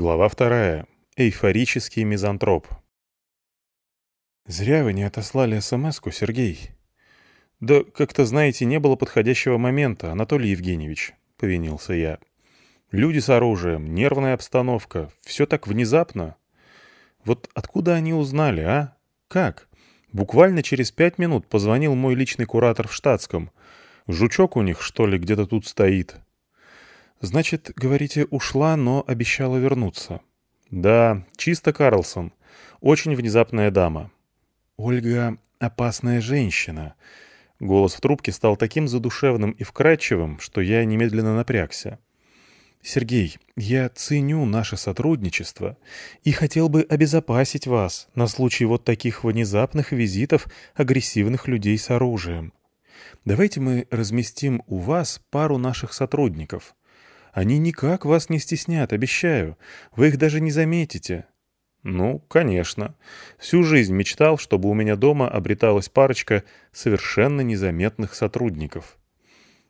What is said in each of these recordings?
Глава вторая. Эйфорический мизантроп. «Зря вы не отослали СМС-ку, Сергей». «Да, как-то, знаете, не было подходящего момента, Анатолий Евгеньевич», — повинился я. «Люди с оружием, нервная обстановка, все так внезапно. Вот откуда они узнали, а? Как? Буквально через пять минут позвонил мой личный куратор в штатском. Жучок у них, что ли, где-то тут стоит». «Значит, говорите, ушла, но обещала вернуться». «Да, чисто Карлсон. Очень внезапная дама». «Ольга — опасная женщина». Голос в трубке стал таким задушевным и вкрадчивым, что я немедленно напрягся. «Сергей, я ценю наше сотрудничество и хотел бы обезопасить вас на случай вот таких внезапных визитов агрессивных людей с оружием. Давайте мы разместим у вас пару наших сотрудников. Они никак вас не стеснят, обещаю. Вы их даже не заметите». «Ну, конечно. Всю жизнь мечтал, чтобы у меня дома обреталась парочка совершенно незаметных сотрудников».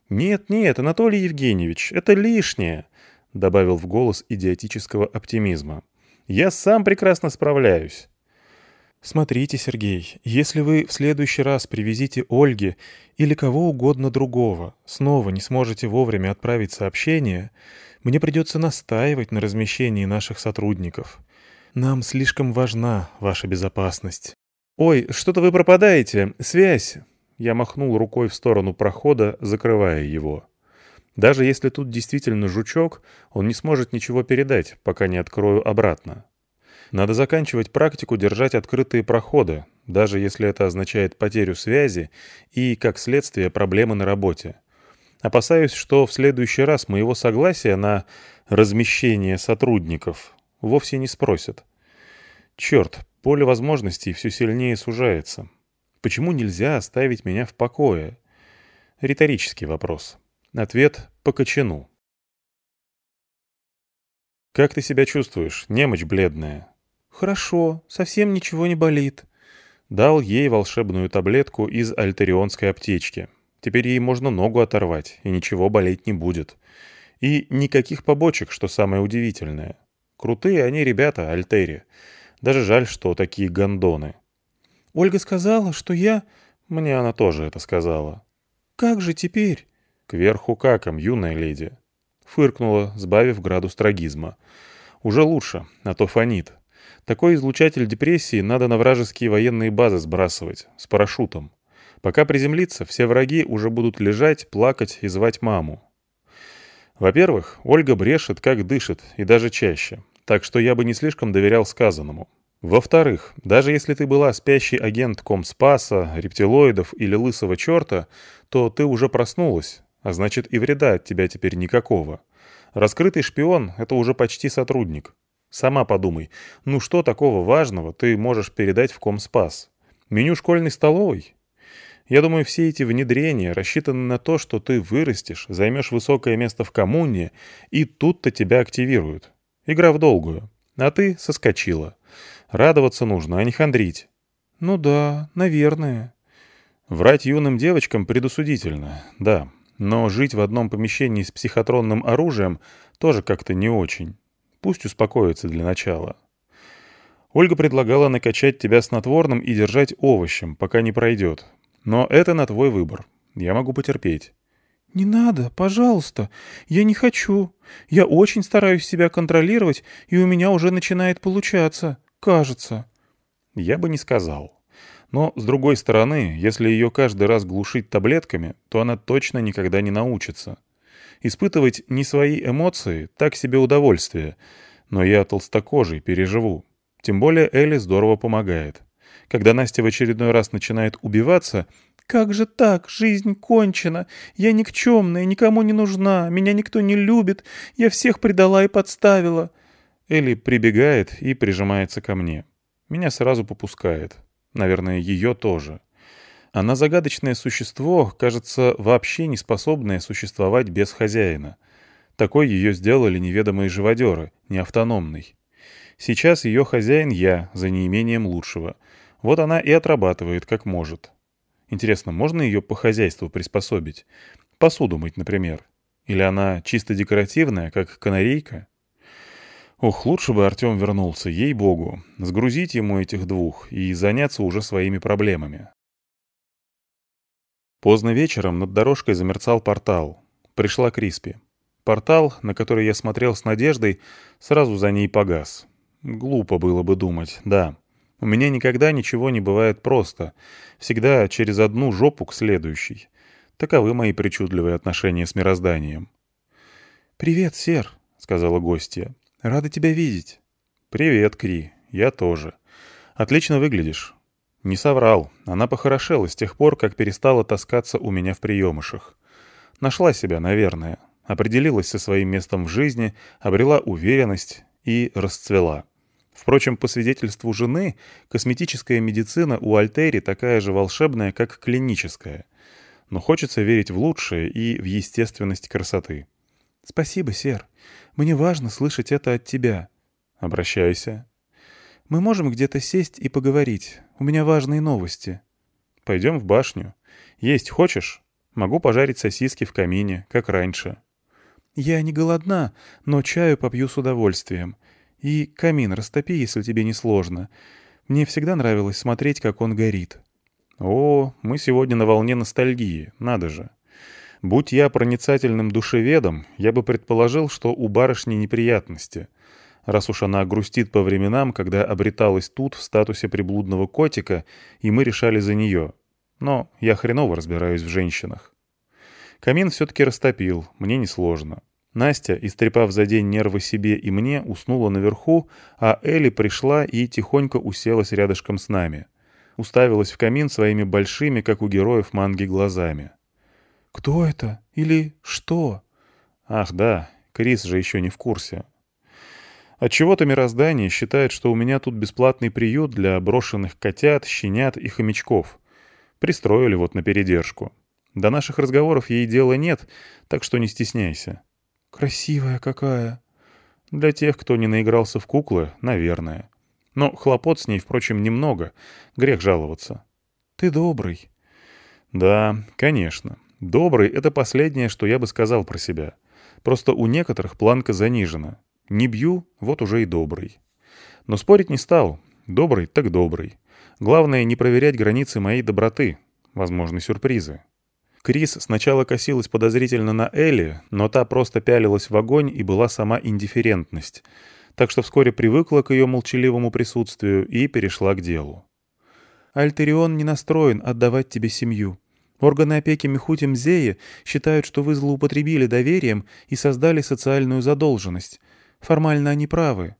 «Нет, нет, Анатолий Евгеньевич, это лишнее», — добавил в голос идиотического оптимизма. «Я сам прекрасно справляюсь». «Смотрите, Сергей, если вы в следующий раз привезите Ольге или кого угодно другого, снова не сможете вовремя отправить сообщение, мне придется настаивать на размещении наших сотрудников. Нам слишком важна ваша безопасность». «Ой, что-то вы пропадаете. Связь!» Я махнул рукой в сторону прохода, закрывая его. Даже если тут действительно жучок, он не сможет ничего передать, пока не открою обратно. Надо заканчивать практику держать открытые проходы, даже если это означает потерю связи и, как следствие, проблемы на работе. Опасаюсь, что в следующий раз моего согласия на размещение сотрудников вовсе не спросят. Черт, поле возможностей все сильнее сужается. Почему нельзя оставить меня в покое? Риторический вопрос. Ответ — по. «Как ты себя чувствуешь, немочь бледная?» «Хорошо, совсем ничего не болит». Дал ей волшебную таблетку из альтерионской аптечки. Теперь ей можно ногу оторвать, и ничего болеть не будет. И никаких побочек, что самое удивительное. Крутые они ребята, Альтери. Даже жаль, что такие гондоны. Ольга сказала, что я... Мне она тоже это сказала. Как же теперь? Кверху каком, юная леди. Фыркнула, сбавив градус трагизма. Уже лучше, а то фонит. Такой излучатель депрессии надо на вражеские военные базы сбрасывать, с парашютом. Пока приземлится, все враги уже будут лежать, плакать и звать маму. Во-первых, Ольга брешет, как дышит, и даже чаще, так что я бы не слишком доверял сказанному. Во-вторых, даже если ты была спящий агент Комспаса, рептилоидов или лысого черта, то ты уже проснулась, а значит и вреда от тебя теперь никакого. Раскрытый шпион — это уже почти сотрудник. Сама подумай, ну что такого важного ты можешь передать в Комспас? Меню школьной столовой? Я думаю, все эти внедрения рассчитаны на то, что ты вырастешь, займешь высокое место в коммуне, и тут-то тебя активируют. Игра в долгую. А ты соскочила. Радоваться нужно, а не хандрить. Ну да, наверное. Врать юным девочкам предусудительно, да. Но жить в одном помещении с психотронным оружием тоже как-то не очень. Пусть успокоится для начала. Ольга предлагала накачать тебя снотворным и держать овощем, пока не пройдет. Но это на твой выбор. Я могу потерпеть. «Не надо, пожалуйста. Я не хочу. Я очень стараюсь себя контролировать, и у меня уже начинает получаться. Кажется». Я бы не сказал. Но, с другой стороны, если ее каждый раз глушить таблетками, то она точно никогда не научится. Испытывать не свои эмоции — так себе удовольствие. Но я толстокожий, переживу. Тем более Элли здорово помогает. Когда Настя в очередной раз начинает убиваться... «Как же так? Жизнь кончена. Я никчемная, никому не нужна, меня никто не любит, я всех предала и подставила». Элли прибегает и прижимается ко мне. Меня сразу попускает. Наверное, ее тоже. Она загадочное существо, кажется, вообще не способное существовать без хозяина. Такой ее сделали неведомые живодеры, не автономный. Сейчас ее хозяин я, за неимением лучшего. Вот она и отрабатывает, как может. Интересно, можно ее по хозяйству приспособить? Посуду мыть, например. Или она чисто декоративная, как канарейка? Ох, лучше бы Артем вернулся, ей-богу, сгрузить ему этих двух и заняться уже своими проблемами. Поздно вечером над дорожкой замерцал портал. Пришла Криспи. Портал, на который я смотрел с надеждой, сразу за ней погас. Глупо было бы думать, да. У меня никогда ничего не бывает просто. Всегда через одну жопу к следующей. Таковы мои причудливые отношения с мирозданием. «Привет, Сер», — сказала гостья. «Рада тебя видеть». «Привет, Кри. Я тоже. Отлично выглядишь». Не соврал. Она похорошела с тех пор, как перестала таскаться у меня в приемышах. Нашла себя, наверное. Определилась со своим местом в жизни, обрела уверенность и расцвела. Впрочем, по свидетельству жены, косметическая медицина у Альтери такая же волшебная, как клиническая. Но хочется верить в лучшее и в естественность красоты. «Спасибо, Сер. Мне важно слышать это от тебя». «Обращайся». «Мы можем где-то сесть и поговорить. У меня важные новости». «Пойдем в башню. Есть хочешь? Могу пожарить сосиски в камине, как раньше». «Я не голодна, но чаю попью с удовольствием. И камин растопи, если тебе не сложно. Мне всегда нравилось смотреть, как он горит». «О, мы сегодня на волне ностальгии, надо же». Будь я проницательным душеведом, я бы предположил, что у барышни неприятности, раз уж она грустит по временам, когда обреталась тут в статусе приблудного котика, и мы решали за нее. Но я хреново разбираюсь в женщинах. Камин все-таки растопил, мне несложно. Настя, истрепав за день нервы себе и мне, уснула наверху, а Элли пришла и тихонько уселась рядышком с нами. Уставилась в камин своими большими, как у героев манги, глазами. «Кто это? Или что?» «Ах, да, Крис же еще не в курсе». Отчего-то мироздание считает, что у меня тут бесплатный приют для брошенных котят, щенят и хомячков. Пристроили вот на передержку. До наших разговоров ей дела нет, так что не стесняйся. «Красивая какая!» Для тех, кто не наигрался в куклы, наверное. Но хлопот с ней, впрочем, немного. Грех жаловаться. «Ты добрый». «Да, конечно. Добрый — это последнее, что я бы сказал про себя. Просто у некоторых планка занижена. Не бью, вот уже и добрый. Но спорить не стал. Добрый так добрый. Главное не проверять границы моей доброты. Возможны сюрпризы. Крис сначала косилась подозрительно на Элли, но та просто пялилась в огонь и была сама индифферентность. Так что вскоре привыкла к ее молчаливому присутствию и перешла к делу. «Альтерион не настроен отдавать тебе семью», Органы опеки Мехути Мзея считают, что вы злоупотребили доверием и создали социальную задолженность. Формально они правы.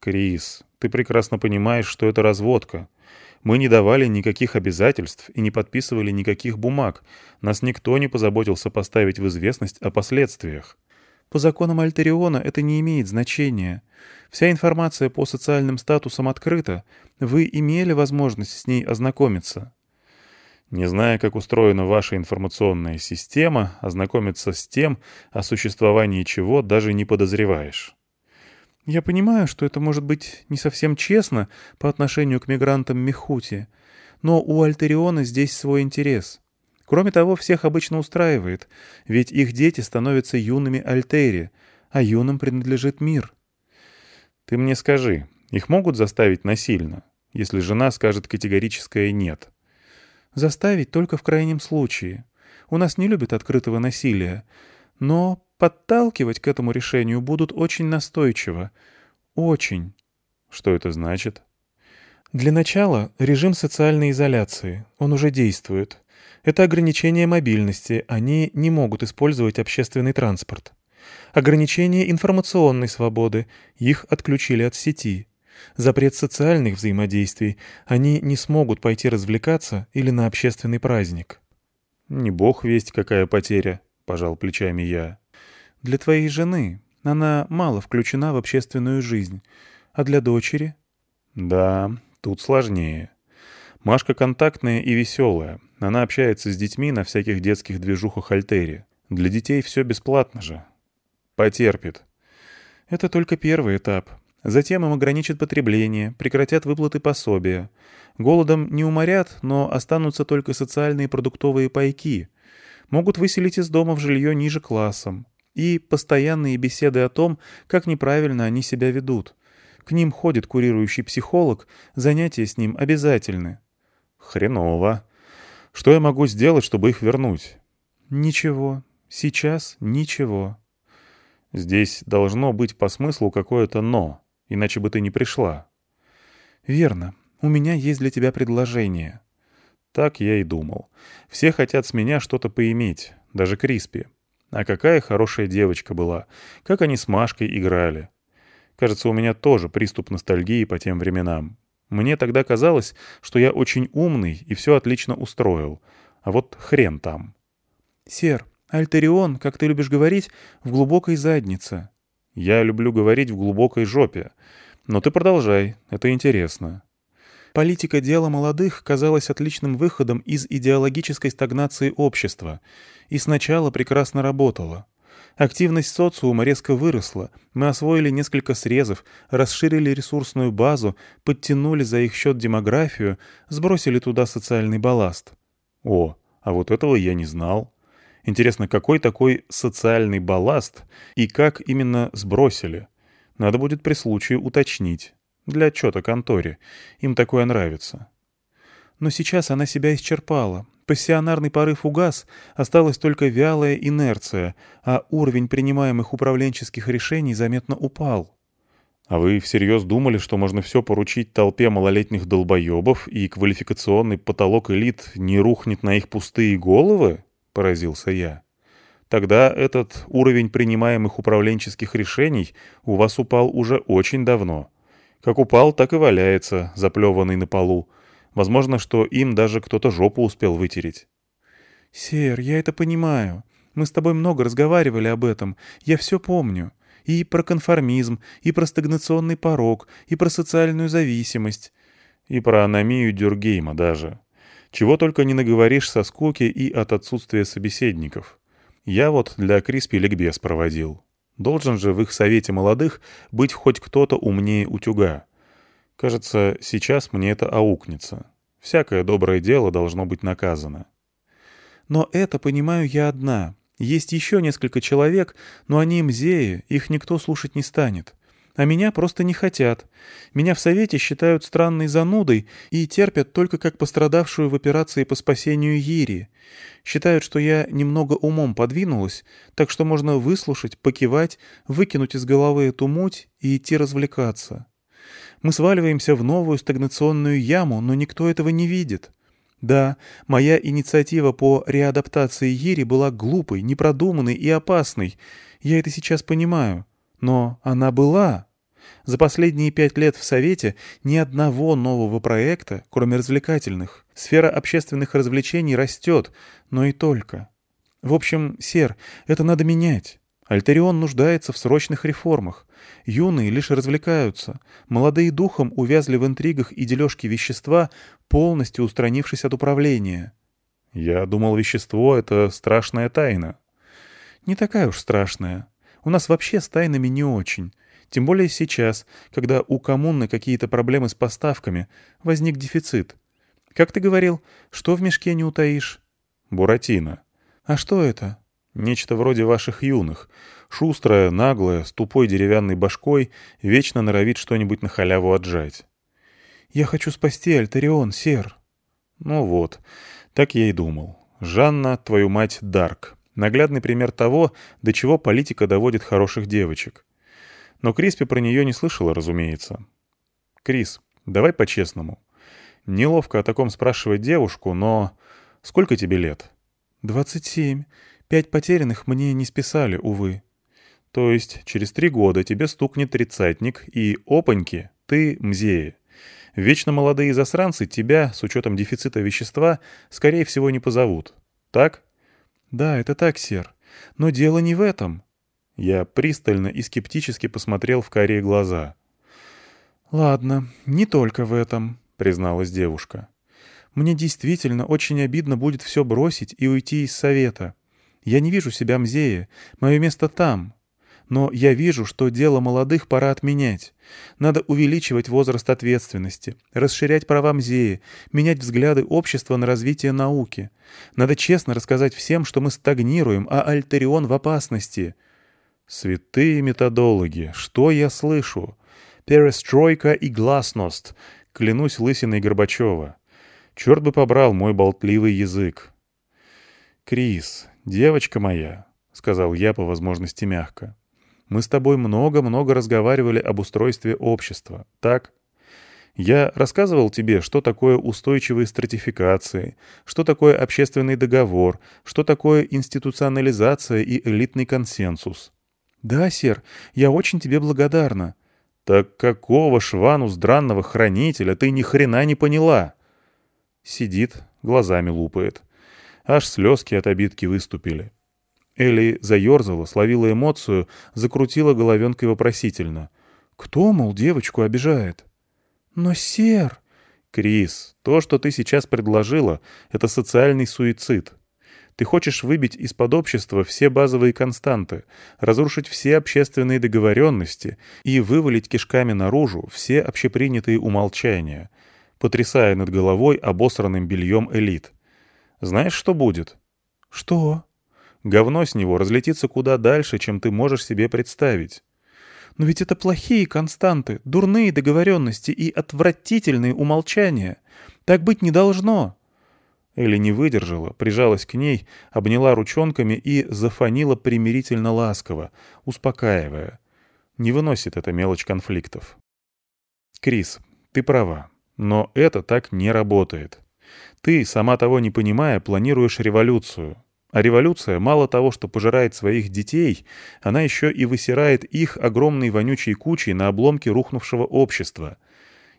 Крис, ты прекрасно понимаешь, что это разводка. Мы не давали никаких обязательств и не подписывали никаких бумаг. Нас никто не позаботился поставить в известность о последствиях. По законам Альтериона это не имеет значения. Вся информация по социальным статусам открыта. Вы имели возможность с ней ознакомиться. Не зная, как устроена ваша информационная система, ознакомиться с тем, о существовании чего даже не подозреваешь. Я понимаю, что это может быть не совсем честно по отношению к мигрантам Мехути, но у Альтериона здесь свой интерес. Кроме того, всех обычно устраивает, ведь их дети становятся юными Альтери, а юным принадлежит мир. Ты мне скажи, их могут заставить насильно, если жена скажет категорическое «нет»? Заставить только в крайнем случае. У нас не любят открытого насилия. Но подталкивать к этому решению будут очень настойчиво. Очень. Что это значит? Для начала режим социальной изоляции. Он уже действует. Это ограничение мобильности. Они не могут использовать общественный транспорт. Ограничение информационной свободы. Их отключили от сети запрет социальных взаимодействий, они не смогут пойти развлекаться или на общественный праздник. «Не бог весть, какая потеря», — пожал плечами я. «Для твоей жены она мало включена в общественную жизнь, а для дочери?» «Да, тут сложнее. Машка контактная и веселая. Она общается с детьми на всяких детских движухах Альтери. Для детей все бесплатно же. Потерпит». «Это только первый этап», Затем им ограничат потребление, прекратят выплаты пособия. Голодом не уморят, но останутся только социальные продуктовые пайки. Могут выселить из дома в жилье ниже классом. И постоянные беседы о том, как неправильно они себя ведут. К ним ходит курирующий психолог, занятия с ним обязательны. Хреново. Что я могу сделать, чтобы их вернуть? Ничего. Сейчас ничего. Здесь должно быть по смыслу какое-то «но», иначе бы ты не пришла. Верно. У меня есть для тебя предложение. Так я и думал. Все хотят с меня что-то поиметь, даже Криспи. А какая хорошая девочка была, как они с Машкой играли. Кажется, у меня тоже приступ ностальгии по тем временам. Мне тогда казалось, что я очень умный и все отлично устроил. А вот хрен там. «Сер, Альтерион, как ты любишь говорить, в глубокой заднице». «Я люблю говорить в глубокой жопе. Но ты продолжай, это интересно». Политика дела молодых казалась отличным выходом из идеологической стагнации общества и сначала прекрасно работала. Активность социума резко выросла, мы освоили несколько срезов, расширили ресурсную базу, подтянули за их счет демографию, сбросили туда социальный балласт. О, а вот этого я не знал. Интересно, какой такой социальный балласт и как именно сбросили? Надо будет при случае уточнить. Для отчета конторе. Им такое нравится. Но сейчас она себя исчерпала. Пассионарный порыв угас, осталась только вялая инерция, а уровень принимаемых управленческих решений заметно упал. А вы всерьез думали, что можно все поручить толпе малолетних долбоебов, и квалификационный потолок элит не рухнет на их пустые головы? — поразился я. Тогда этот уровень принимаемых управленческих решений у вас упал уже очень давно. Как упал, так и валяется, заплеванный на полу. Возможно, что им даже кто-то жопу успел вытереть. «Сер, я это понимаю. Мы с тобой много разговаривали об этом. Я все помню. И про конформизм, и про стагнационный порог, и про социальную зависимость. И про аномию Дюргейма даже. Чего только не наговоришь со скуки и от отсутствия собеседников. Я вот для Криспи ликбез проводил. Должен же в их совете молодых быть хоть кто-то умнее утюга. Кажется, сейчас мне это аукнется. Всякое доброе дело должно быть наказано. Но это понимаю я одна. Есть еще несколько человек, но они мзеи, их никто слушать не станет. А меня просто не хотят. Меня в Совете считают странной занудой и терпят только как пострадавшую в операции по спасению Ири. Считают, что я немного умом подвинулась, так что можно выслушать, покивать, выкинуть из головы эту муть и идти развлекаться. Мы сваливаемся в новую стагнационную яму, но никто этого не видит. Да, моя инициатива по реадаптации Ири была глупой, непродуманной и опасной. Я это сейчас понимаю. Но она была. За последние пять лет в Совете ни одного нового проекта, кроме развлекательных. Сфера общественных развлечений растет, но и только. В общем, Сер, это надо менять. Альтерион нуждается в срочных реформах. Юные лишь развлекаются. Молодые духом увязли в интригах и дележке вещества, полностью устранившись от управления. Я думал, вещество — это страшная тайна. Не такая уж страшная. У нас вообще с тайнами не очень. Тем более сейчас, когда у коммуны какие-то проблемы с поставками, возник дефицит. Как ты говорил, что в мешке не утаишь? Буратино. А что это? Нечто вроде ваших юных. Шустрая, наглая, с тупой деревянной башкой, вечно норовит что-нибудь на халяву отжать. «Я хочу спасти Альтерион, сер». Ну вот, так я и думал. Жанна, твою мать, Дарк. Наглядный пример того, до чего политика доводит хороших девочек. Но Криспи про нее не слышала, разумеется. «Крис, давай по-честному. Неловко о таком спрашивать девушку, но... Сколько тебе лет?» «Двадцать семь. Пять потерянных мне не списали, увы». «То есть через три года тебе стукнет тридцатник, и, опаньки, ты мзея. Вечно молодые засранцы тебя, с учетом дефицита вещества, скорее всего не позовут. Так?» «Да, это так, сер. Но дело не в этом». Я пристально и скептически посмотрел в карие глаза. «Ладно, не только в этом», — призналась девушка. «Мне действительно очень обидно будет все бросить и уйти из совета. Я не вижу себя мзея, мое место там, но я вижу, что дело молодых пора отменять. Надо увеличивать возраст ответственности, расширять права мзеи, менять взгляды общества на развитие науки. Надо честно рассказать всем, что мы стагнируем, а Альтерион в опасности. Святые методологи, что я слышу? Перестройка и гласност, клянусь лысиной Горбачева. Черт бы побрал мой болтливый язык. «Крис, девочка моя», — сказал я по возможности мягко, — «мы с тобой много-много разговаривали об устройстве общества, так?» Я рассказывал тебе, что такое устойчивые стратификации, что такое общественный договор, что такое институционализация и элитный консенсус. «Да, сэр, я очень тебе благодарна». «Так какого швану дранного хранителя ты ни хрена не поняла?» Сидит, глазами лупает. Аж слезки от обидки выступили. Элли заерзала, словила эмоцию, закрутила головенкой вопросительно. «Кто, мол, девочку обижает?» «Но, сер...» «Крис, то, что ты сейчас предложила, это социальный суицид. Ты хочешь выбить из-под общества все базовые константы, разрушить все общественные договоренности и вывалить кишками наружу все общепринятые умолчания, потрясая над головой обосранным бельем элит. Знаешь, что будет? Что? Говно с него разлетится куда дальше, чем ты можешь себе представить. Но ведь это плохие константы, дурные договоренности и отвратительные умолчания. Так быть не должно. Элли не выдержала, прижалась к ней, обняла ручонками и зафонила примирительно ласково, успокаивая. Не выносит эта мелочь конфликтов. «Крис, ты права, но это так не работает. Ты, сама того не понимая, планируешь революцию. А революция мало того, что пожирает своих детей, она еще и высирает их огромной вонючей кучей на обломке рухнувшего общества —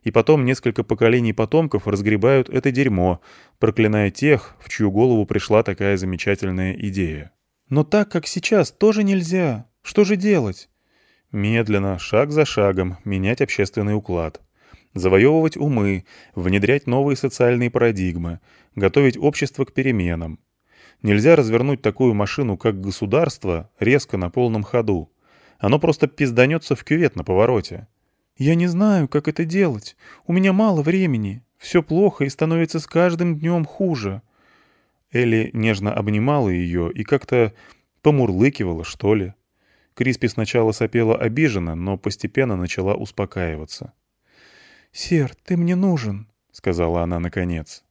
и потом несколько поколений потомков разгребают это дерьмо, проклиная тех, в чью голову пришла такая замечательная идея. Но так, как сейчас, тоже нельзя. Что же делать? Медленно, шаг за шагом, менять общественный уклад. Завоевывать умы, внедрять новые социальные парадигмы, готовить общество к переменам. Нельзя развернуть такую машину, как государство, резко на полном ходу. Оно просто пизданется в кювет на повороте. «Я не знаю, как это делать. У меня мало времени. Все плохо и становится с каждым днем хуже». Элли нежно обнимала ее и как-то помурлыкивала, что ли. Криспи сначала сопела обиженно, но постепенно начала успокаиваться. «Сер, ты мне нужен», — сказала она наконец.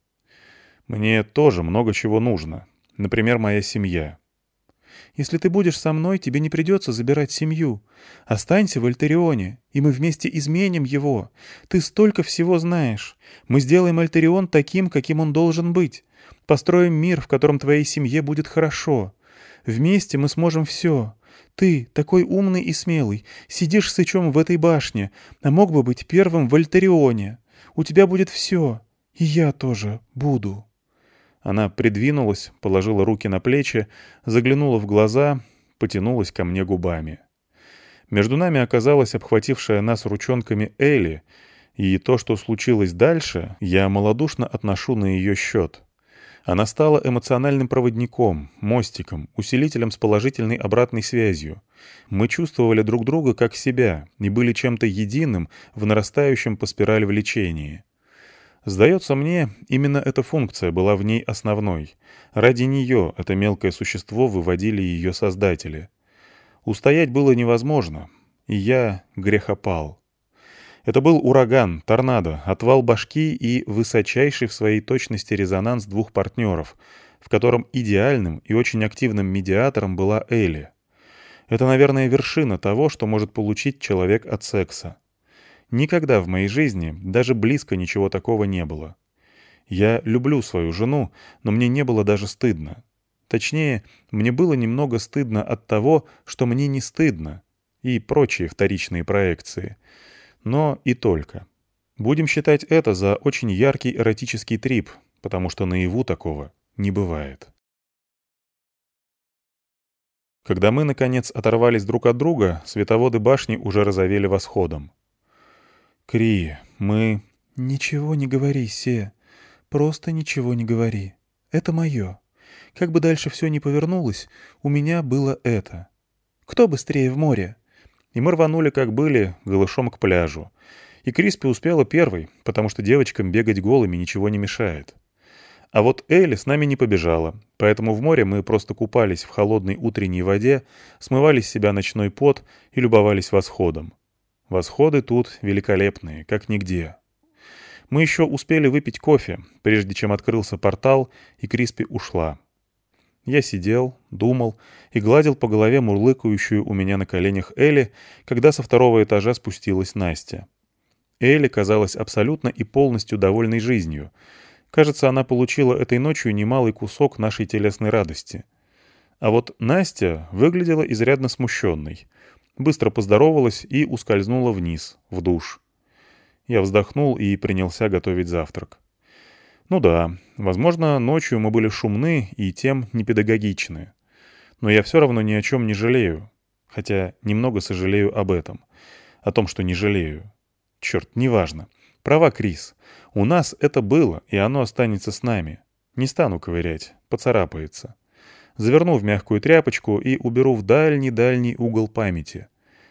«Мне тоже много чего нужно. Например, моя семья. Если ты будешь со мной, тебе не придется забирать семью. Останься в Альтерионе, и мы вместе изменим его. Ты столько всего знаешь. Мы сделаем Альтерион таким, каким он должен быть. Построим мир, в котором твоей семье будет хорошо. Вместе мы сможем все. Ты, такой умный и смелый, сидишь сычом в этой башне, а мог бы быть первым в Альтерионе. У тебя будет все. И я тоже буду». Она придвинулась, положила руки на плечи, заглянула в глаза, потянулась ко мне губами. Между нами оказалась обхватившая нас ручонками Элли, и то, что случилось дальше, я малодушно отношу на ее счет. Она стала эмоциональным проводником, мостиком, усилителем с положительной обратной связью. Мы чувствовали друг друга как себя и были чем-то единым в нарастающем по спирали влечении. Сдается мне, именно эта функция была в ней основной. Ради нее это мелкое существо выводили ее создатели. Устоять было невозможно, и я грехопал. Это был ураган, торнадо, отвал башки и высочайший в своей точности резонанс двух партнеров, в котором идеальным и очень активным медиатором была Элли. Это, наверное, вершина того, что может получить человек от секса. Никогда в моей жизни даже близко ничего такого не было. Я люблю свою жену, но мне не было даже стыдно. Точнее, мне было немного стыдно от того, что мне не стыдно, и прочие вторичные проекции. Но и только. Будем считать это за очень яркий эротический трип, потому что наяву такого не бывает. Когда мы, наконец, оторвались друг от друга, световоды башни уже разовели восходом. «Кри, мы...» «Ничего не говори, Се. Просто ничего не говори. Это мое. Как бы дальше все ни повернулось, у меня было это. Кто быстрее в море?» И мы рванули, как были, голышом к пляжу. И Криспи успела первой, потому что девочкам бегать голыми ничего не мешает. А вот Элли с нами не побежала, поэтому в море мы просто купались в холодной утренней воде, смывали с себя ночной пот и любовались восходом. Восходы тут великолепные, как нигде. Мы еще успели выпить кофе, прежде чем открылся портал, и Криспи ушла. Я сидел, думал и гладил по голове мурлыкающую у меня на коленях Элли, когда со второго этажа спустилась Настя. Элли казалась абсолютно и полностью довольной жизнью — Кажется, она получила этой ночью немалый кусок нашей телесной радости. А вот Настя выглядела изрядно смущенной. Быстро поздоровалась и ускользнула вниз, в душ. Я вздохнул и принялся готовить завтрак. Ну да, возможно, ночью мы были шумны и тем непедагогичны. Но я все равно ни о чем не жалею. Хотя немного сожалею об этом. О том, что не жалею. Черт, неважно. Права Крис. У нас это было, и оно останется с нами. Не стану ковырять, поцарапается. Заверну в мягкую тряпочку и уберу в дальний-дальний угол памяти.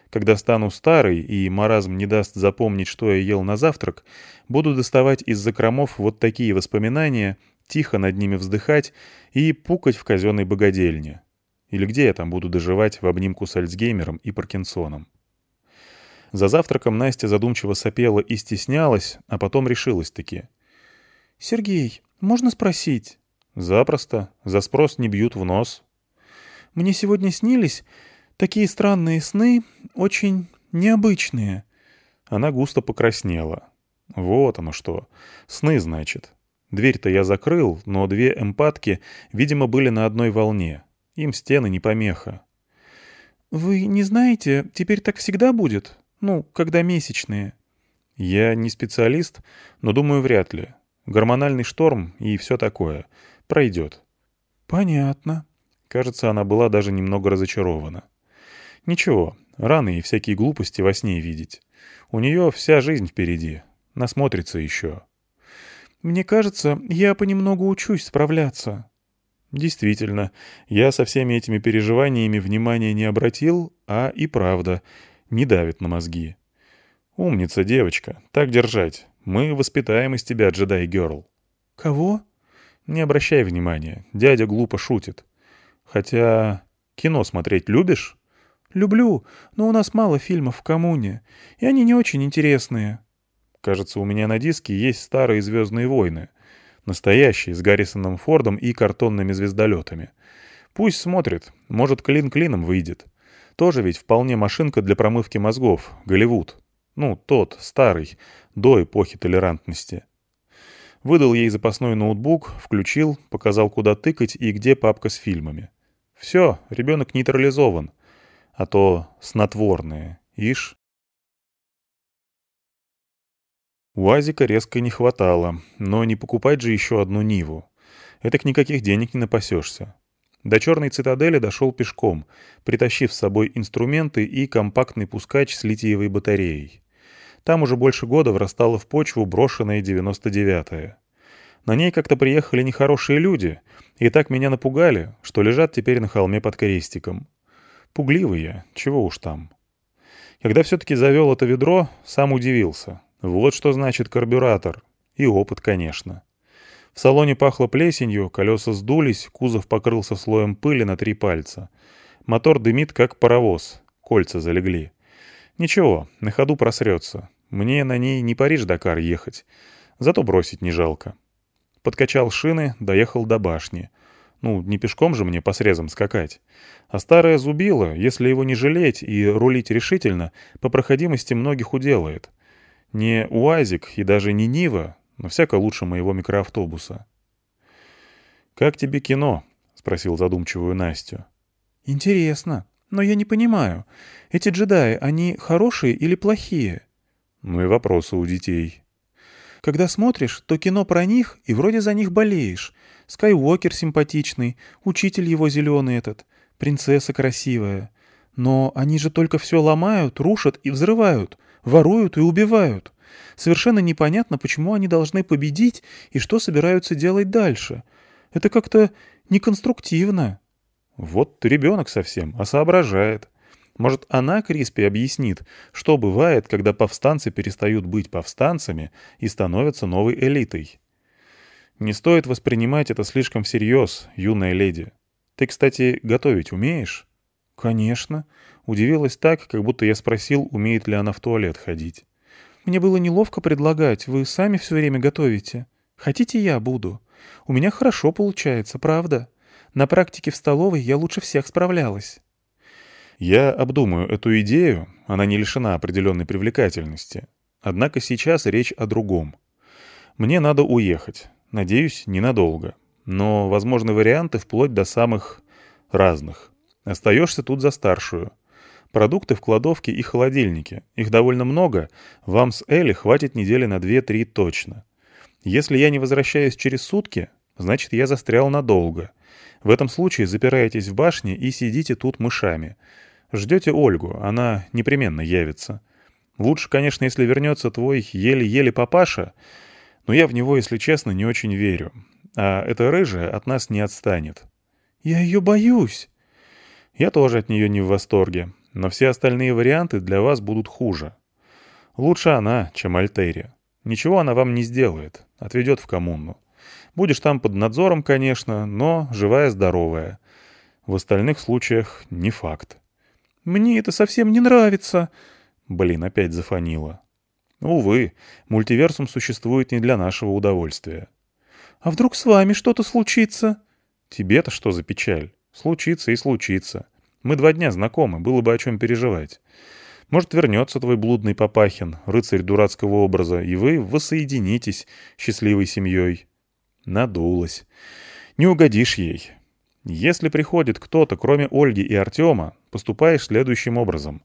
Когда стану старый и маразм не даст запомнить, что я ел на завтрак, буду доставать из закромов вот такие воспоминания, тихо над ними вздыхать и пукать в казенной богадельне. Или где я там буду доживать в обнимку с Альцгеймером и Паркинсоном. За завтраком Настя задумчиво сопела и стеснялась, а потом решилась-таки. «Сергей, можно спросить?» «Запросто. За спрос не бьют в нос». «Мне сегодня снились такие странные сны, очень необычные». Она густо покраснела. «Вот оно что. Сны, значит. Дверь-то я закрыл, но две эмпатки, видимо, были на одной волне. Им стены не помеха». «Вы не знаете, теперь так всегда будет?» Ну, когда месячные. Я не специалист, но думаю, вряд ли. Гормональный шторм и все такое. Пройдет. Понятно. Кажется, она была даже немного разочарована. Ничего, рано и всякие глупости во сне видеть. У нее вся жизнь впереди. Насмотрится еще. Мне кажется, я понемногу учусь справляться. Действительно, я со всеми этими переживаниями внимания не обратил, а и правда — не давит на мозги. «Умница, девочка, так держать. Мы воспитаем из тебя джедай-герл». «Кого?» «Не обращай внимания, дядя глупо шутит. Хотя кино смотреть любишь?» «Люблю, но у нас мало фильмов в коммуне, и они не очень интересные». «Кажется, у меня на диске есть старые «Звездные войны». Настоящие, с Гаррисоном Фордом и картонными звездолетами. Пусть смотрит, может, клин клином выйдет». Тоже ведь вполне машинка для промывки мозгов, Голливуд. Ну, тот, старый, до эпохи толерантности. Выдал ей запасной ноутбук, включил, показал, куда тыкать и где папка с фильмами. Все, ребенок нейтрализован. А то снотворные, ишь. Уазика резко не хватало, но не покупать же еще одну Ниву. Этак никаких денег не напасешься. До черной цитадели дошел пешком, притащив с собой инструменты и компактный пускач с литиевой батареей. Там уже больше года врастала в почву брошенная 99-я. На ней как-то приехали нехорошие люди, и так меня напугали, что лежат теперь на холме под крестиком. Пугливые, чего уж там. Когда все-таки завел это ведро, сам удивился. Вот что значит карбюратор. И опыт, конечно. В салоне пахло плесенью, колеса сдулись, кузов покрылся слоем пыли на три пальца. Мотор дымит, как паровоз. Кольца залегли. Ничего, на ходу просрется. Мне на ней не Париж-Дакар ехать. Зато бросить не жалко. Подкачал шины, доехал до башни. Ну, не пешком же мне по срезам скакать. А старая зубила, если его не жалеть и рулить решительно, по проходимости многих уделает. Не УАЗик и даже не Нива, но всяко лучше моего микроавтобуса. «Как тебе кино?» — спросил задумчивую Настю. «Интересно, но я не понимаю. Эти джедаи, они хорошие или плохие?» «Ну и вопросы у детей». «Когда смотришь, то кино про них, и вроде за них болеешь. Скайуокер симпатичный, учитель его зеленый этот, принцесса красивая. Но они же только все ломают, рушат и взрывают, воруют и убивают. Совершенно непонятно, почему они должны победить и что собираются делать дальше. Это как-то неконструктивно. Вот ты ребенок совсем, а соображает. Может, она Криспи объяснит, что бывает, когда повстанцы перестают быть повстанцами и становятся новой элитой. Не стоит воспринимать это слишком всерьез, юная леди. Ты, кстати, готовить умеешь? Конечно. Удивилась так, как будто я спросил, умеет ли она в туалет ходить. Мне было неловко предлагать, вы сами все время готовите. Хотите, я буду. У меня хорошо получается, правда. На практике в столовой я лучше всех справлялась. Я обдумаю эту идею, она не лишена определенной привлекательности. Однако сейчас речь о другом. Мне надо уехать. Надеюсь, ненадолго. Но возможны варианты вплоть до самых разных. Остаешься тут за старшую. Продукты в кладовке и холодильнике. Их довольно много. Вам с Элли хватит недели на 2-3 точно. Если я не возвращаюсь через сутки, значит, я застрял надолго. В этом случае запираетесь в башне и сидите тут мышами. Ждете Ольгу, она непременно явится. Лучше, конечно, если вернется твой еле-еле папаша, но я в него, если честно, не очень верю. А эта рыжая от нас не отстанет. «Я ее боюсь!» Я тоже от нее не в восторге, но все остальные варианты для вас будут хуже. Лучше она, чем Альтерия. Ничего она вам не сделает, отведет в коммуну. Будешь там под надзором, конечно, но живая-здоровая. В остальных случаях не факт. «Мне это совсем не нравится!» Блин, опять зафонило. Увы, мультиверсум существует не для нашего удовольствия. «А вдруг с вами что-то случится?» «Тебе-то что за печаль? Случится и случится. Мы два дня знакомы, было бы о чем переживать. Может, вернется твой блудный Папахин, рыцарь дурацкого образа, и вы воссоединитесь счастливой семьей». Надулась. Не угодишь ей. Если приходит кто-то, кроме Ольги и Артема, поступаешь следующим образом.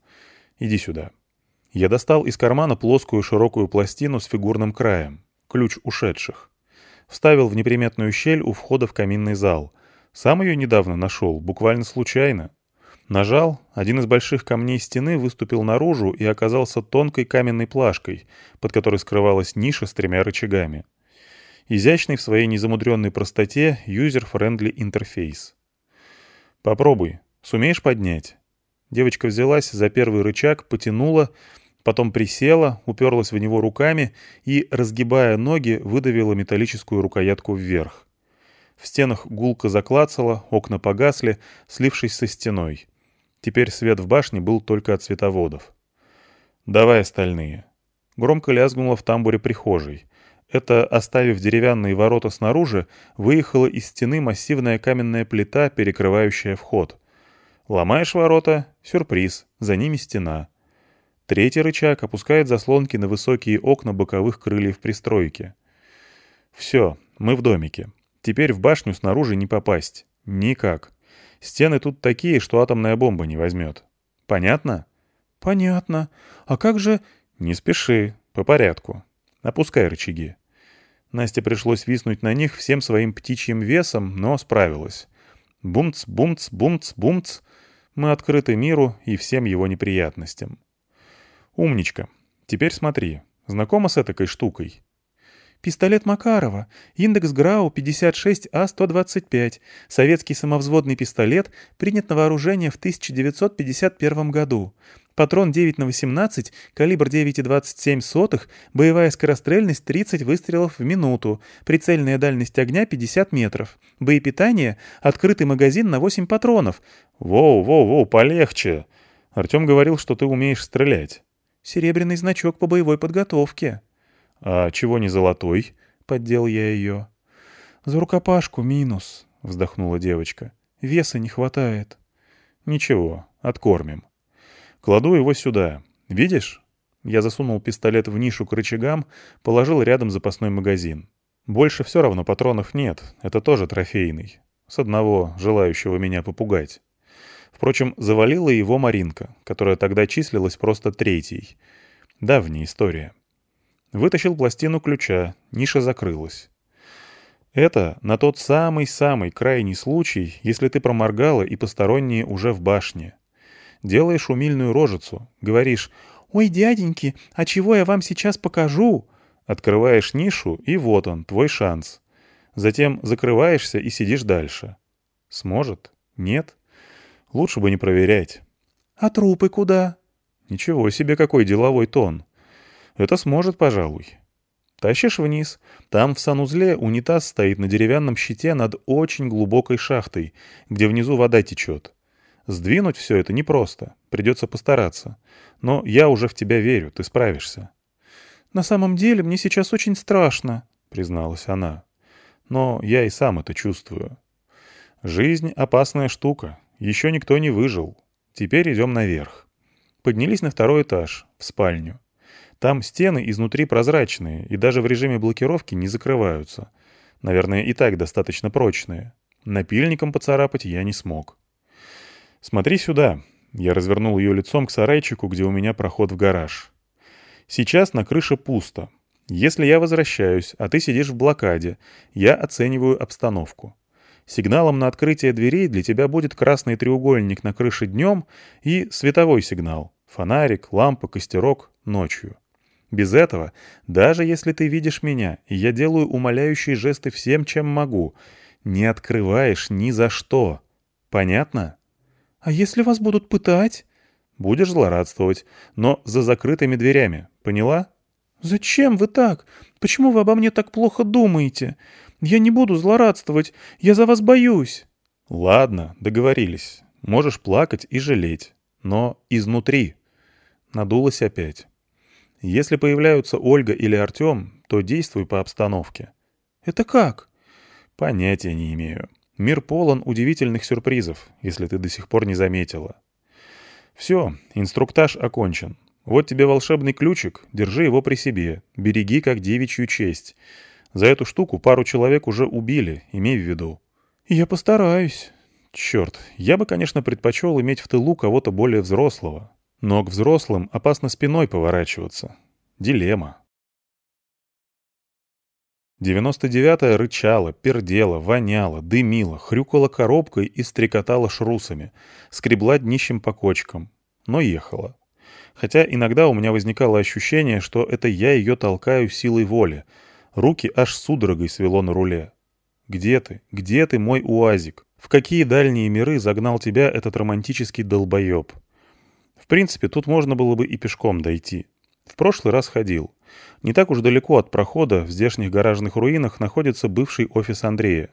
Иди сюда. Я достал из кармана плоскую широкую пластину с фигурным краем. Ключ ушедших. Вставил в неприметную щель у входа в каминный зал. Сам ее недавно нашел, буквально случайно. Нажал, один из больших камней стены выступил наружу и оказался тонкой каменной плашкой, под которой скрывалась ниша с тремя рычагами. Изящный в своей незамудренной простоте user-friendly интерфейс. «Попробуй. Сумеешь поднять?» Девочка взялась за первый рычаг, потянула, потом присела, уперлась в него руками и, разгибая ноги, выдавила металлическую рукоятку вверх. В стенах гулко заклацало, окна погасли, слившись со стеной. Теперь свет в башне был только от световодов. «Давай остальные». Громко лязгнуло в тамбуре прихожей. Это, оставив деревянные ворота снаружи, выехала из стены массивная каменная плита, перекрывающая вход — Ломаешь ворота — сюрприз, за ними стена. Третий рычаг опускает заслонки на высокие окна боковых крыльев пристройки. Все, мы в домике. Теперь в башню снаружи не попасть. Никак. Стены тут такие, что атомная бомба не возьмет. Понятно? Понятно. А как же... Не спеши, по порядку. Опускай рычаги. Насте пришлось виснуть на них всем своим птичьим весом, но справилась. Бумц, бумц, бумц, бумц. Мы открыты миру и всем его неприятностям. Умничка. Теперь смотри. Знакома с этой штукой? Пистолет Макарова. Индекс ГРАУ 56А125. Советский самовзводный пистолет принят на вооружение в 1951 году. Патрон 9 на 18, калибр 9,27, боевая скорострельность 30 выстрелов в минуту, прицельная дальность огня 50 метров. Боепитание — открытый магазин на 8 патронов. «Воу-воу-воу, полегче!» Артем говорил, что ты умеешь стрелять. «Серебряный значок по боевой подготовке». «А чего не золотой?» — поддел я ее. «За рукопашку минус», — вздохнула девочка. «Веса не хватает». «Ничего, откормим». Кладу его сюда. Видишь? Я засунул пистолет в нишу к рычагам, положил рядом запасной магазин. Больше все равно патронов нет, это тоже трофейный. С одного, желающего меня попугать. Впрочем, завалила его Маринка, которая тогда числилась просто третьей. Давняя история. Вытащил пластину ключа, ниша закрылась. Это на тот самый-самый крайний случай, если ты проморгала и посторонние уже в башне делаешь умильную рожицу, говоришь «Ой, дяденьки, а чего я вам сейчас покажу?» Открываешь нишу, и вот он, твой шанс. Затем закрываешься и сидишь дальше. Сможет? Нет? Лучше бы не проверять. «А трупы куда?» Ничего себе, какой деловой тон. Это сможет, пожалуй. Тащишь вниз. Там в санузле унитаз стоит на деревянном щите над очень глубокой шахтой, где внизу вода течет. Сдвинуть все это непросто, придется постараться. Но я уже в тебя верю, ты справишься. «На самом деле мне сейчас очень страшно», — призналась она. «Но я и сам это чувствую. Жизнь — опасная штука, еще никто не выжил. Теперь идем наверх». Поднялись на второй этаж, в спальню. Там стены изнутри прозрачные и даже в режиме блокировки не закрываются. Наверное, и так достаточно прочные. Напильником поцарапать я не смог. «Смотри сюда». Я развернул ее лицом к сарайчику, где у меня проход в гараж. «Сейчас на крыше пусто. Если я возвращаюсь, а ты сидишь в блокаде, я оцениваю обстановку. Сигналом на открытие дверей для тебя будет красный треугольник на крыше днем и световой сигнал — фонарик, лампа, костерок — ночью. Без этого, даже если ты видишь меня, и я делаю умоляющие жесты всем, чем могу, не открываешь ни за что. Понятно? А если вас будут пытать? Будешь злорадствовать, но за закрытыми дверями. Поняла? Зачем вы так? Почему вы обо мне так плохо думаете? Я не буду злорадствовать, я за вас боюсь. Ладно, договорились. Можешь плакать и жалеть, но изнутри. Надулась опять. Если появляются Ольга или Артем, то действуй по обстановке. Это как? Понятия не имею. Мир полон удивительных сюрпризов, если ты до сих пор не заметила. Все, инструктаж окончен. Вот тебе волшебный ключик, держи его при себе, береги как девичью честь. За эту штуку пару человек уже убили, имей в виду. Я постараюсь. Черт, я бы, конечно, предпочел иметь в тылу кого-то более взрослого. Но к взрослым опасно спиной поворачиваться. Дилемма. 99-я рычала, пердела, воняла, дымила, хрюкала коробкой и стрекотала шрусами, скребла днищем по кочкам, но ехала. Хотя иногда у меня возникало ощущение, что это я ее толкаю силой воли. Руки аж судорогой свело на руле. «Где ты? Где ты, мой уазик? В какие дальние миры загнал тебя этот романтический долбоеб?» В принципе, тут можно было бы и пешком дойти. В прошлый раз ходил. Не так уж далеко от прохода в здешних гаражных руинах находится бывший офис Андрея.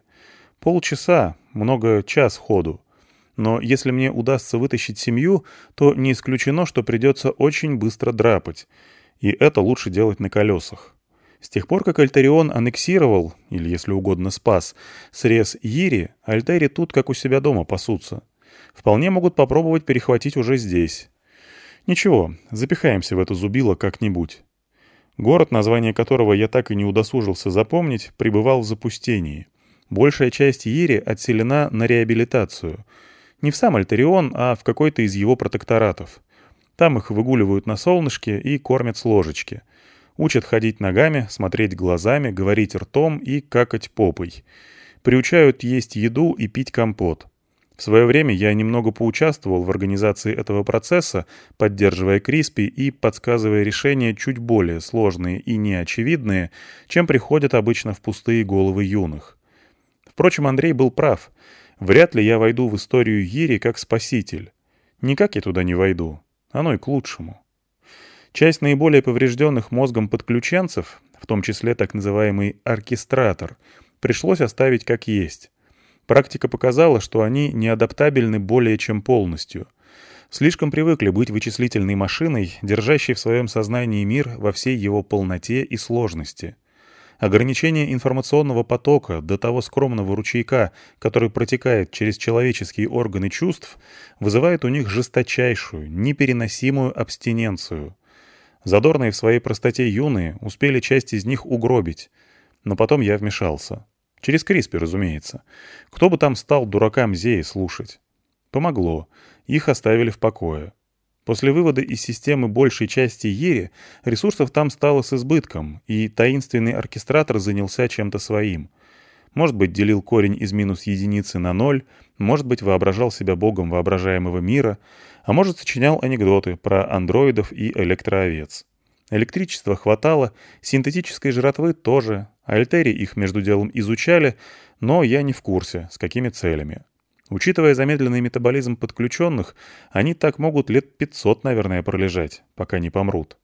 Полчаса, много час ходу. Но если мне удастся вытащить семью, то не исключено, что придется очень быстро драпать. И это лучше делать на колесах. С тех пор, как Альтерион аннексировал, или, если угодно, спас, срез Ири, Альтери тут, как у себя дома, пасутся. Вполне могут попробовать перехватить уже здесь. Ничего, запихаемся в это зубило как-нибудь. Город, название которого я так и не удосужился запомнить, пребывал в запустении. Большая часть Ири отселена на реабилитацию. Не в сам Альтерион, а в какой-то из его протекторатов. Там их выгуливают на солнышке и кормят с ложечки. Учат ходить ногами, смотреть глазами, говорить ртом и какать попой. Приучают есть еду и пить компот. В свое время я немного поучаствовал в организации этого процесса, поддерживая Криспи и подсказывая решения чуть более сложные и неочевидные, чем приходят обычно в пустые головы юных. Впрочем, Андрей был прав. Вряд ли я войду в историю Ири как спаситель. Никак я туда не войду. Оно и к лучшему. Часть наиболее поврежденных мозгом подключенцев, в том числе так называемый оркестратор, пришлось оставить как есть. Практика показала, что они неадаптабельны более чем полностью. Слишком привыкли быть вычислительной машиной, держащей в своем сознании мир во всей его полноте и сложности. Ограничение информационного потока до того скромного ручейка, который протекает через человеческие органы чувств, вызывает у них жесточайшую, непереносимую абстиненцию. Задорные в своей простоте юные успели часть из них угробить, но потом я вмешался. Через Криспи, разумеется. Кто бы там стал дуракам Зеи слушать? Помогло. Их оставили в покое. После вывода из системы большей части Ери ресурсов там стало с избытком, и таинственный оркестратор занялся чем-то своим. Может быть, делил корень из минус единицы на ноль, может быть, воображал себя богом воображаемого мира, а может, сочинял анекдоты про андроидов и электроовец. Электричества хватало, синтетической жратвы тоже, Альтери их между делом изучали, но я не в курсе, с какими целями. Учитывая замедленный метаболизм подключенных, они так могут лет 500, наверное, пролежать, пока не помрут.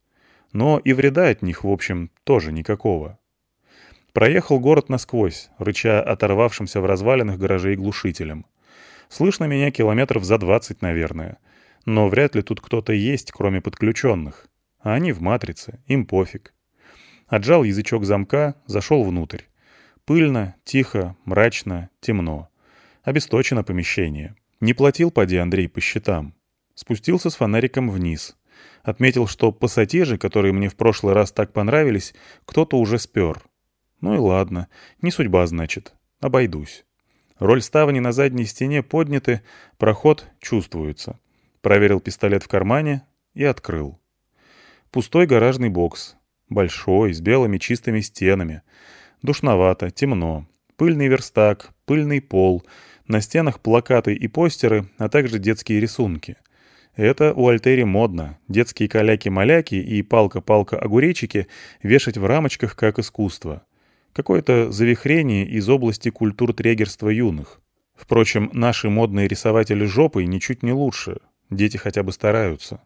Но и вреда от них, в общем, тоже никакого. Проехал город насквозь, рыча оторвавшимся в развалинах гаражей глушителем. Слышно меня километров за двадцать, наверное. Но вряд ли тут кто-то есть, кроме подключенных. А они в матрице, им пофиг. Отжал язычок замка, зашел внутрь. Пыльно, тихо, мрачно, темно. Обесточено помещение. Не платил, поди Андрей, по счетам. Спустился с фонариком вниз. Отметил, что пассатижи, которые мне в прошлый раз так понравились, кто-то уже спер. Ну и ладно, не судьба, значит. Обойдусь. Роль ставни на задней стене подняты, проход чувствуется. Проверил пистолет в кармане и открыл. Пустой гаражный бокс. Большой, с белыми чистыми стенами. Душновато, темно. Пыльный верстак, пыльный пол. На стенах плакаты и постеры, а также детские рисунки. Это у Альтери модно. Детские каляки-маляки и палка-палка-огуречики вешать в рамочках как искусство. Какое-то завихрение из области культур трегерства юных. Впрочем, наши модные рисователи жопой ничуть не лучше. Дети хотя бы стараются.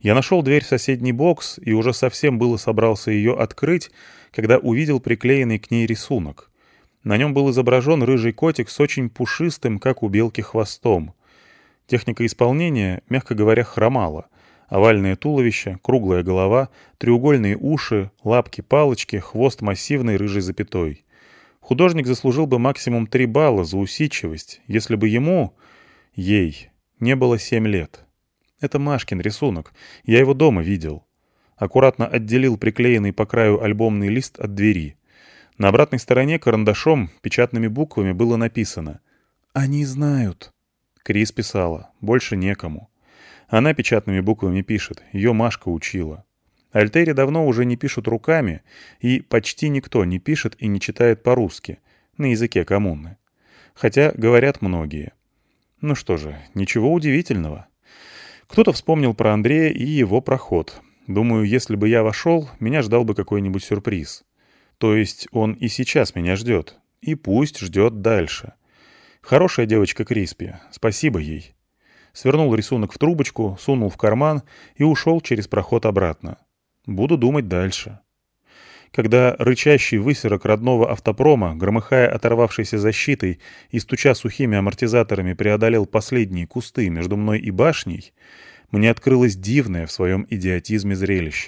Я нашел дверь в соседний бокс и уже совсем было собрался ее открыть, когда увидел приклеенный к ней рисунок. На нем был изображен рыжий котик с очень пушистым, как у белки, хвостом. Техника исполнения, мягко говоря, хромала — Овальное туловище, круглая голова, треугольные уши, лапки-палочки, хвост массивной рыжей запятой. Художник заслужил бы максимум 3 балла за усидчивость, если бы ему, ей, не было 7 лет. Это Машкин рисунок, я его дома видел. Аккуратно отделил приклеенный по краю альбомный лист от двери. На обратной стороне карандашом, печатными буквами было написано «Они знают». Крис писала «Больше некому». Она печатными буквами пишет, ее Машка учила. Альтери давно уже не пишут руками, и почти никто не пишет и не читает по-русски, на языке коммуны. Хотя говорят многие. Ну что же, ничего удивительного. Кто-то вспомнил про Андрея и его проход. Думаю, если бы я вошел, меня ждал бы какой-нибудь сюрприз. То есть он и сейчас меня ждет. И пусть ждет дальше. Хорошая девочка Криспи, спасибо ей свернул рисунок в трубочку, сунул в карман и ушел через проход обратно. Буду думать дальше. Когда рычащий высерок родного автопрома, громыхая оторвавшейся защитой и стуча сухими амортизаторами преодолел последние кусты между мной и башней, мне открылось дивное в своем идиотизме зрелище.